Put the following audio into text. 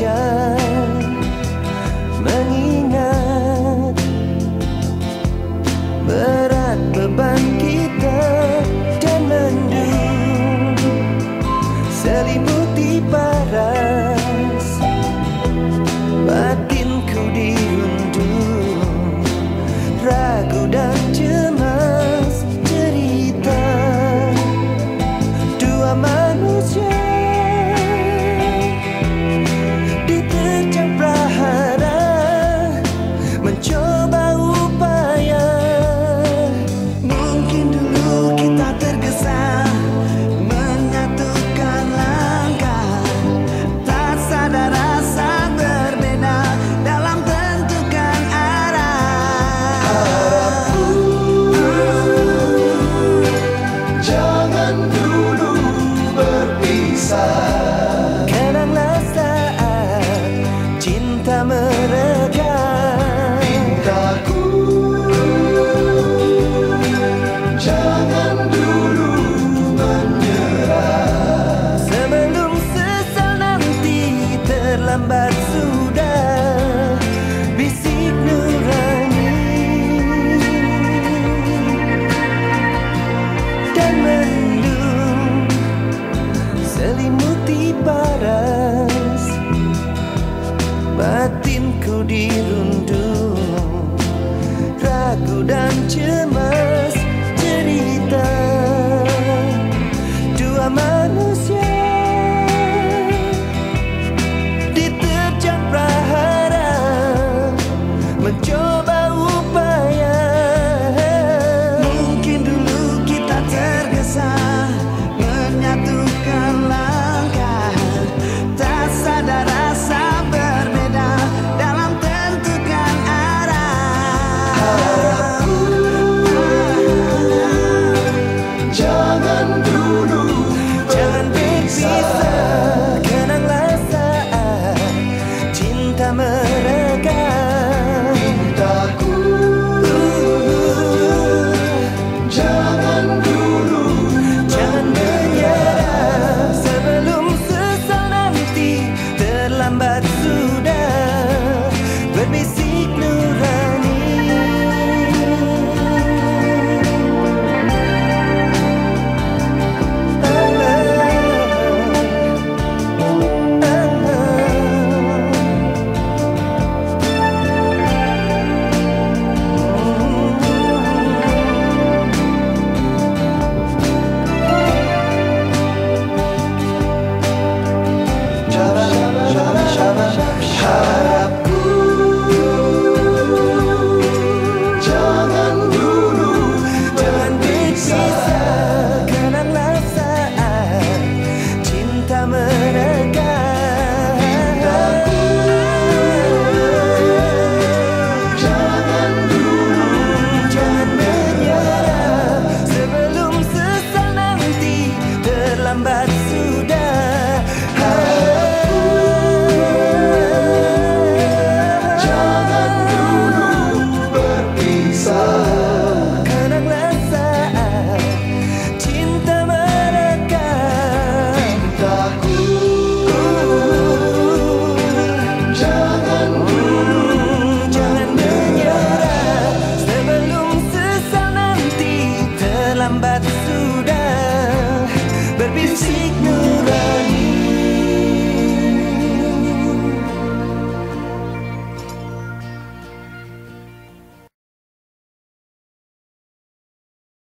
future. mendung. Selimuti paras Batinku dirundung. Ragu dan cemas cerita Dua manusia. Diterjang prahara Mencoba But.